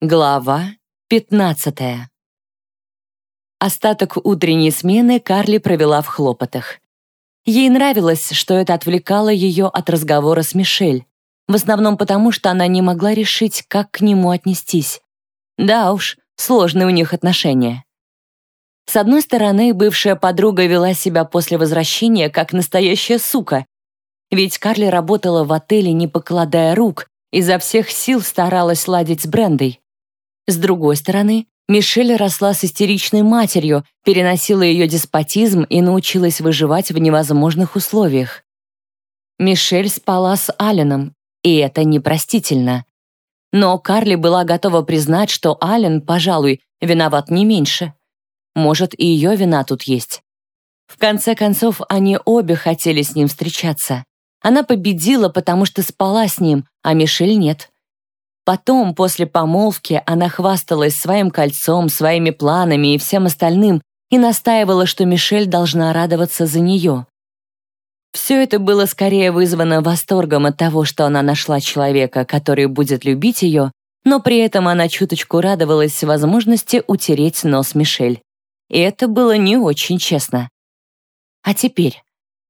Глава 15 Остаток утренней смены Карли провела в хлопотах. Ей нравилось, что это отвлекало ее от разговора с Мишель, в основном потому, что она не могла решить, как к нему отнестись. Да уж, сложные у них отношения. С одной стороны, бывшая подруга вела себя после возвращения как настоящая сука, ведь Карли работала в отеле, не покладая рук, изо всех сил старалась ладить с Брендой. С другой стороны, Мишель росла с истеричной матерью, переносила ее деспотизм и научилась выживать в невозможных условиях. Мишель спала с Алленом, и это непростительно. Но Карли была готова признать, что Аллен, пожалуй, виноват не меньше. Может, и ее вина тут есть. В конце концов, они обе хотели с ним встречаться. Она победила, потому что спала с ним, а Мишель нет. Потом, после помолвки, она хвасталась своим кольцом, своими планами и всем остальным и настаивала, что Мишель должна радоваться за нее. Все это было скорее вызвано восторгом от того, что она нашла человека, который будет любить ее, но при этом она чуточку радовалась возможности утереть нос Мишель. И это было не очень честно. А теперь?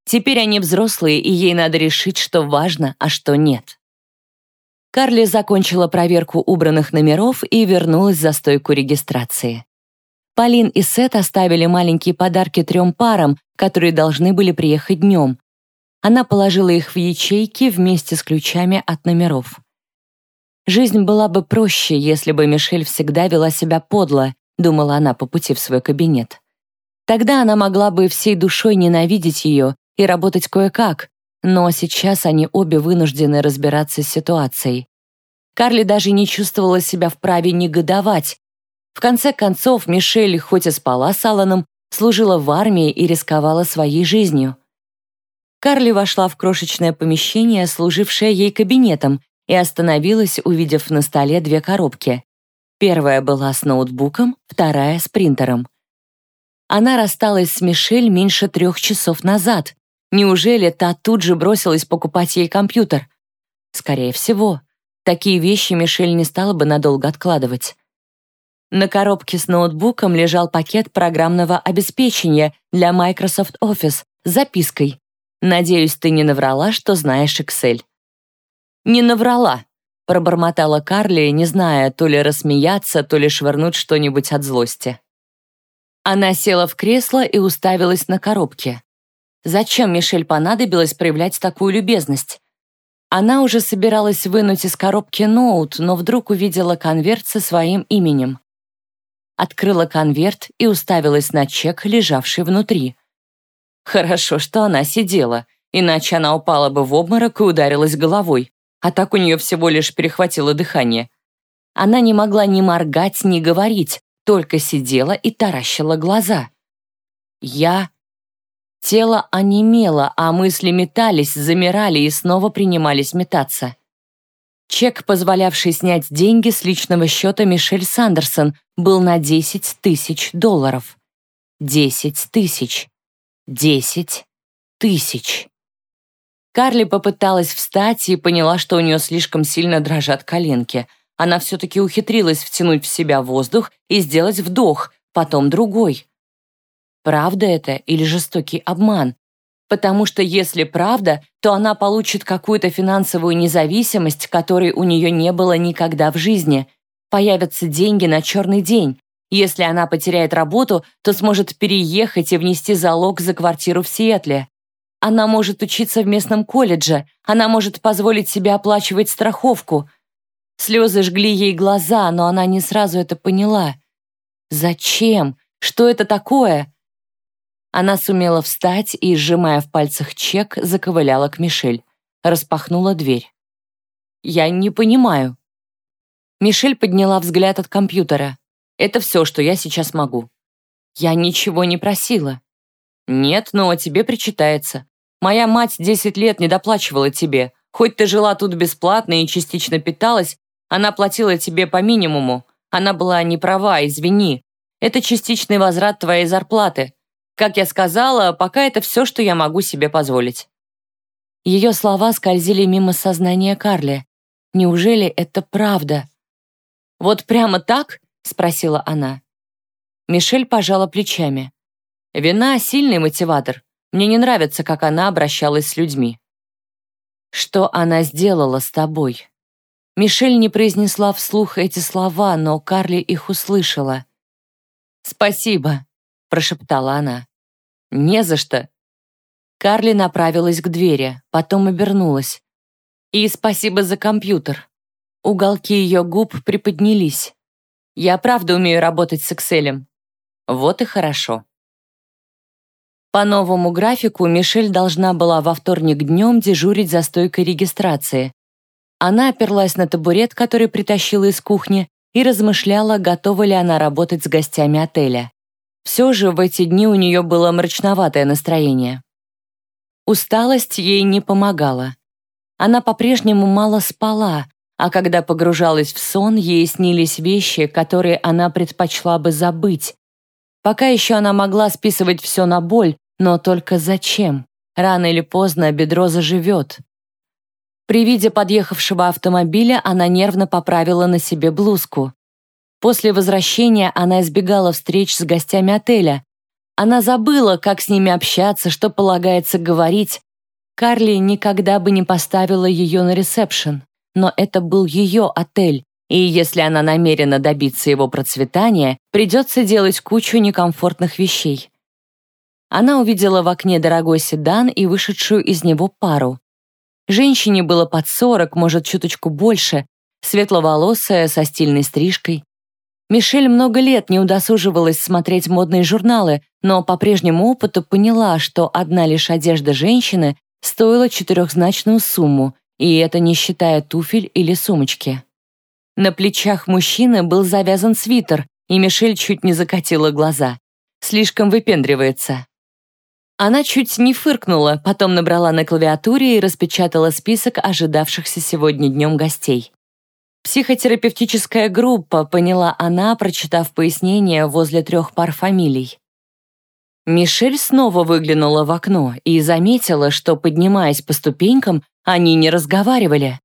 Теперь они взрослые, и ей надо решить, что важно, а что нет. Карли закончила проверку убранных номеров и вернулась за стойку регистрации. Полин и Сет оставили маленькие подарки трем парам, которые должны были приехать днем. Она положила их в ячейки вместе с ключами от номеров. Жизнь была бы проще, если бы Мишель всегда вела себя подло, думала она по пути в свой кабинет. Тогда она могла бы всей душой ненавидеть ее и работать кое-как, но сейчас они обе вынуждены разбираться с ситуацией. Карли даже не чувствовала себя вправе негодовать. В конце концов, Мишель, хоть и спала с Алланом, служила в армии и рисковала своей жизнью. Карли вошла в крошечное помещение, служившее ей кабинетом, и остановилась, увидев на столе две коробки. Первая была с ноутбуком, вторая — с принтером. Она рассталась с Мишель меньше трех часов назад. Неужели та тут же бросилась покупать ей компьютер? Скорее всего. Такие вещи Мишель не стала бы надолго откладывать. На коробке с ноутбуком лежал пакет программного обеспечения для Microsoft Office с запиской «Надеюсь, ты не наврала, что знаешь Excel». «Не наврала», — пробормотала Карли, не зная, то ли рассмеяться, то ли швырнуть что-нибудь от злости. Она села в кресло и уставилась на коробке. Зачем Мишель понадобилось проявлять такую любезность? Она уже собиралась вынуть из коробки ноут, но вдруг увидела конверт со своим именем. Открыла конверт и уставилась на чек, лежавший внутри. Хорошо, что она сидела, иначе она упала бы в обморок и ударилась головой, а так у нее всего лишь перехватило дыхание. Она не могла ни моргать, ни говорить, только сидела и таращила глаза. «Я Тело онемело, а мысли метались, замирали и снова принимались метаться. Чек, позволявший снять деньги с личного счета Мишель Сандерсон, был на 10 тысяч долларов. 10 тысяч. 10 тысяч. Карли попыталась встать и поняла, что у нее слишком сильно дрожат коленки. Она все-таки ухитрилась втянуть в себя воздух и сделать вдох, потом другой. Правда это или жестокий обман? Потому что если правда, то она получит какую-то финансовую независимость, которой у нее не было никогда в жизни. Появятся деньги на черный день. Если она потеряет работу, то сможет переехать и внести залог за квартиру в Сиэтле. Она может учиться в местном колледже, она может позволить себе оплачивать страховку. Слезы жгли ей глаза, но она не сразу это поняла. Зачем? Что это такое? Она сумела встать и, сжимая в пальцах чек, заковыляла к Мишель. Распахнула дверь. «Я не понимаю». Мишель подняла взгляд от компьютера. «Это все, что я сейчас могу». «Я ничего не просила». «Нет, но тебе причитается. Моя мать 10 лет не доплачивала тебе. Хоть ты жила тут бесплатно и частично питалась, она платила тебе по минимуму. Она была не права, извини. Это частичный возврат твоей зарплаты. Как я сказала, пока это все, что я могу себе позволить». Ее слова скользили мимо сознания Карли. Неужели это правда? «Вот прямо так?» — спросила она. Мишель пожала плечами. «Вина — сильный мотиватор. Мне не нравится, как она обращалась с людьми». «Что она сделала с тобой?» Мишель не произнесла вслух эти слова, но Карли их услышала. «Спасибо», — прошептала она. «Не за что». Карли направилась к двери, потом обернулась. «И спасибо за компьютер». Уголки ее губ приподнялись. «Я правда умею работать с Экселем». «Вот и хорошо». По новому графику Мишель должна была во вторник днем дежурить за стойкой регистрации. Она оперлась на табурет, который притащила из кухни, и размышляла, готова ли она работать с гостями отеля. Все же в эти дни у нее было мрачноватое настроение. Усталость ей не помогала. Она по-прежнему мало спала, а когда погружалась в сон, ей снились вещи, которые она предпочла бы забыть. Пока еще она могла списывать все на боль, но только зачем? Рано или поздно бедро заживет. При виде подъехавшего автомобиля она нервно поправила на себе блузку. После возвращения она избегала встреч с гостями отеля. Она забыла, как с ними общаться, что полагается говорить. Карли никогда бы не поставила ее на ресепшн, но это был ее отель, и если она намерена добиться его процветания, придется делать кучу некомфортных вещей. Она увидела в окне дорогой седан и вышедшую из него пару. Женщине было под сорок, может, чуточку больше, светловолосая, со стильной стрижкой. Мишель много лет не удосуживалась смотреть модные журналы, но по прежнему опыту поняла, что одна лишь одежда женщины стоила четырехзначную сумму, и это не считая туфель или сумочки. На плечах мужчины был завязан свитер, и Мишель чуть не закатила глаза. Слишком выпендривается. Она чуть не фыркнула, потом набрала на клавиатуре и распечатала список ожидавшихся сегодня днем гостей. Психотерапевтическая группа, поняла она, прочитав пояснение возле трех пар фамилий. Мишель снова выглянула в окно и заметила, что, поднимаясь по ступенькам, они не разговаривали.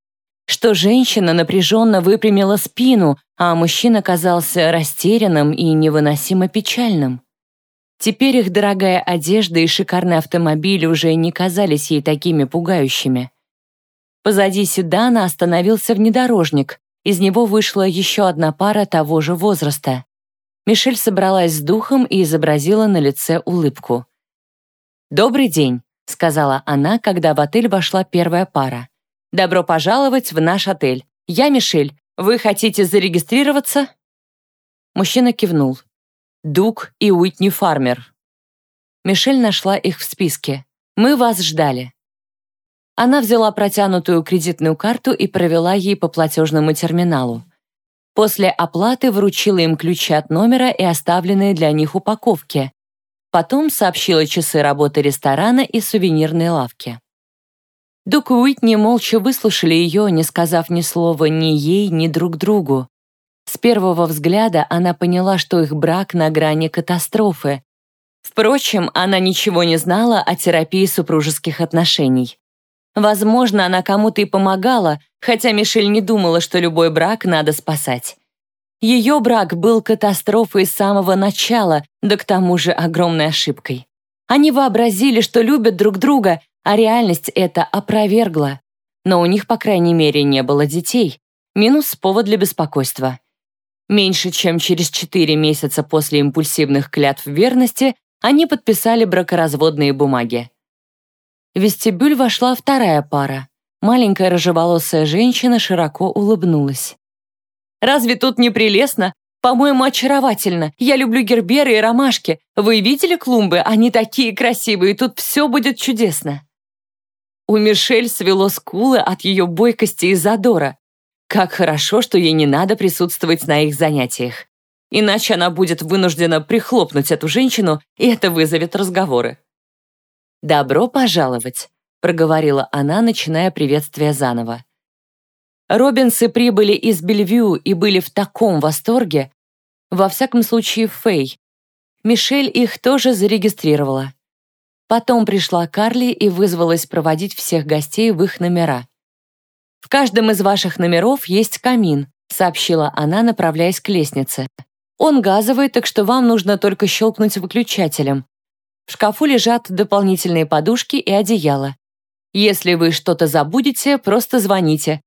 Что женщина напряженно выпрямила спину, а мужчина казался растерянным и невыносимо печальным. Теперь их дорогая одежда и шикарный автомобиль уже не казались ей такими пугающими. Позади седана остановился внедорожник, из него вышла еще одна пара того же возраста. Мишель собралась с духом и изобразила на лице улыбку. «Добрый день», — сказала она, когда в отель вошла первая пара. «Добро пожаловать в наш отель. Я Мишель. Вы хотите зарегистрироваться?» Мужчина кивнул. «Дук и Уитни Фармер». Мишель нашла их в списке. «Мы вас ждали». Она взяла протянутую кредитную карту и провела ей по платежному терминалу. После оплаты вручила им ключи от номера и оставленные для них упаковки. Потом сообщила часы работы ресторана и сувенирной лавки. Дук и Уитни молча выслушали ее, не сказав ни слова ни ей, ни друг другу. С первого взгляда она поняла, что их брак на грани катастрофы. Впрочем, она ничего не знала о терапии супружеских отношений. Возможно, она кому-то и помогала, хотя Мишель не думала, что любой брак надо спасать. Ее брак был катастрофой с самого начала, да к тому же огромной ошибкой. Они вообразили, что любят друг друга, а реальность это опровергла. Но у них, по крайней мере, не было детей. Минус повод для беспокойства. Меньше чем через четыре месяца после импульсивных клятв верности они подписали бракоразводные бумаги. В вестибюль вошла вторая пара. Маленькая рыжеволосая женщина широко улыбнулась. «Разве тут не прелестно? По-моему, очаровательно. Я люблю герберы и ромашки. Вы видели клумбы? Они такие красивые, тут все будет чудесно». У Мишель свело скулы от ее бойкости и задора. Как хорошо, что ей не надо присутствовать на их занятиях. Иначе она будет вынуждена прихлопнуть эту женщину, и это вызовет разговоры. «Добро пожаловать», — проговорила она, начиная приветствие заново. Робинсы прибыли из Бельвью и были в таком восторге. Во всяком случае, Фэй. Мишель их тоже зарегистрировала. Потом пришла Карли и вызвалась проводить всех гостей в их номера. «В каждом из ваших номеров есть камин», сообщила она, направляясь к лестнице. «Он газовый, так что вам нужно только щелкнуть выключателем. В шкафу лежат дополнительные подушки и одеяло. Если вы что-то забудете, просто звоните.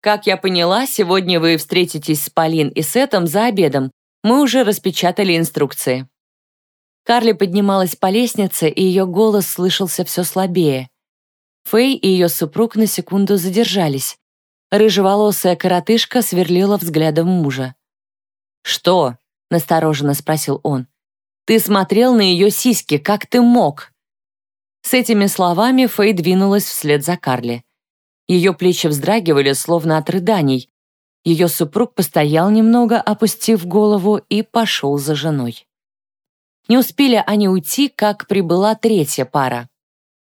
Как я поняла, сегодня вы встретитесь с Полин и Сетом за обедом. Мы уже распечатали инструкции». Карли поднималась по лестнице, и ее голос слышался все слабее. Фэй и ее супруг на секунду задержались. Рыжеволосая коротышка сверлила взглядом мужа. «Что?» — настороженно спросил он. «Ты смотрел на ее сиськи, как ты мог?» С этими словами Фэй двинулась вслед за Карли. Ее плечи вздрагивали, словно от рыданий. Ее супруг постоял немного, опустив голову, и пошел за женой. Не успели они уйти, как прибыла третья пара.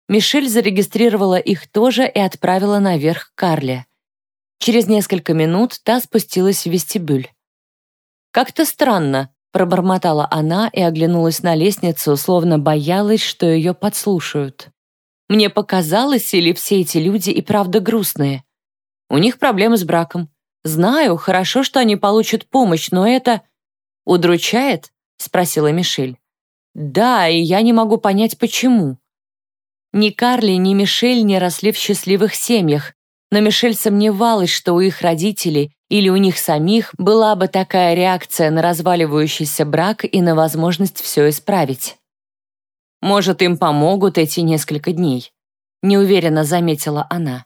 Мишель зарегистрировала их тоже и отправила наверх к Карле. Через несколько минут та спустилась в вестибюль. «Как-то странно», — пробормотала она и оглянулась на лестницу, словно боялась, что ее подслушают. «Мне показалось, или все эти люди и правда грустные? У них проблемы с браком. Знаю, хорошо, что они получат помощь, но это...» «Удручает?» — спросила Мишель. «Да, и я не могу понять, почему». Ни Карли, ни Мишель не росли в счастливых семьях, но Мишель сомневалась, что у их родителей или у них самих была бы такая реакция на разваливающийся брак и на возможность все исправить. «Может, им помогут эти несколько дней», — неуверенно заметила она.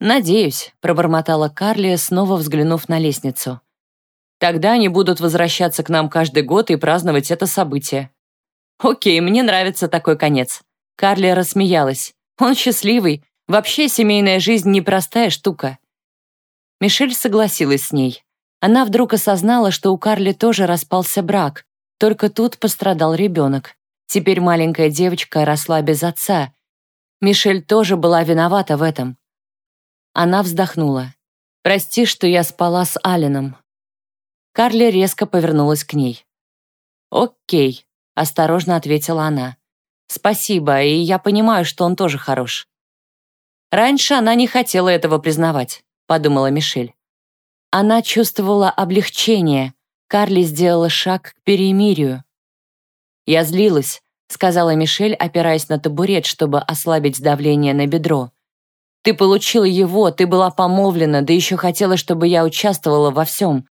«Надеюсь», — пробормотала Карли, снова взглянув на лестницу. «Тогда они будут возвращаться к нам каждый год и праздновать это событие». «Окей, мне нравится такой конец». Карли рассмеялась. «Он счастливый. Вообще семейная жизнь непростая штука». Мишель согласилась с ней. Она вдруг осознала, что у Карли тоже распался брак, только тут пострадал ребенок. Теперь маленькая девочка росла без отца. Мишель тоже была виновата в этом. Она вздохнула. «Прости, что я спала с Алленом». Карли резко повернулась к ней. «Окей», — осторожно ответила она. «Спасибо, и я понимаю, что он тоже хорош». Раньше она не хотела этого признавать подумала Мишель. Она чувствовала облегчение. Карли сделала шаг к перемирию. «Я злилась», — сказала Мишель, опираясь на табурет, чтобы ослабить давление на бедро. «Ты получила его, ты была помолвлена, да еще хотела, чтобы я участвовала во всем.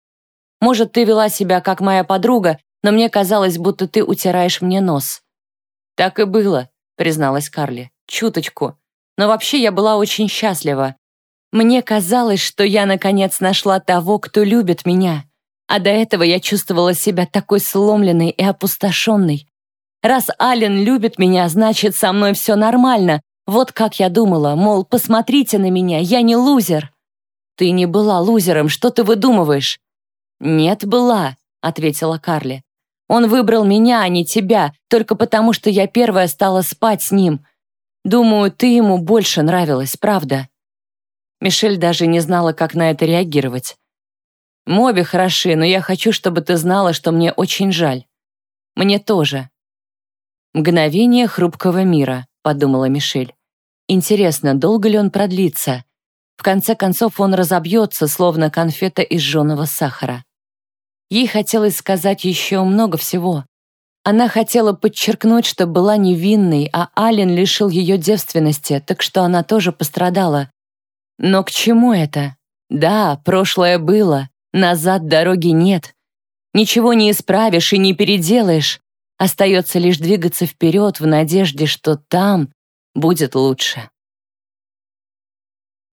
Может, ты вела себя как моя подруга, но мне казалось, будто ты утираешь мне нос». «Так и было», — призналась Карли. «Чуточку. Но вообще я была очень счастлива. Мне казалось, что я наконец нашла того, кто любит меня, а до этого я чувствовала себя такой сломленной и опустошенной. Раз Ален любит меня, значит, со мной все нормально. Вот как я думала, мол, посмотрите на меня, я не лузер. Ты не была лузером, что ты выдумываешь? Нет, была, ответила Карли. Он выбрал меня, а не тебя, только потому, что я первая стала спать с ним. Думаю, ты ему больше нравилась, правда? Мишель даже не знала, как на это реагировать. «Мы обе хороши, но я хочу, чтобы ты знала, что мне очень жаль. Мне тоже». «Мгновение хрупкого мира», — подумала Мишель. «Интересно, долго ли он продлится? В конце концов он разобьется, словно конфета из жженого сахара». Ей хотелось сказать еще много всего. Она хотела подчеркнуть, что была невинной, а Ален лишил ее девственности, так что она тоже пострадала. Но к чему это? Да, прошлое было, назад дороги нет. Ничего не исправишь и не переделаешь. Остается лишь двигаться вперед в надежде, что там будет лучше.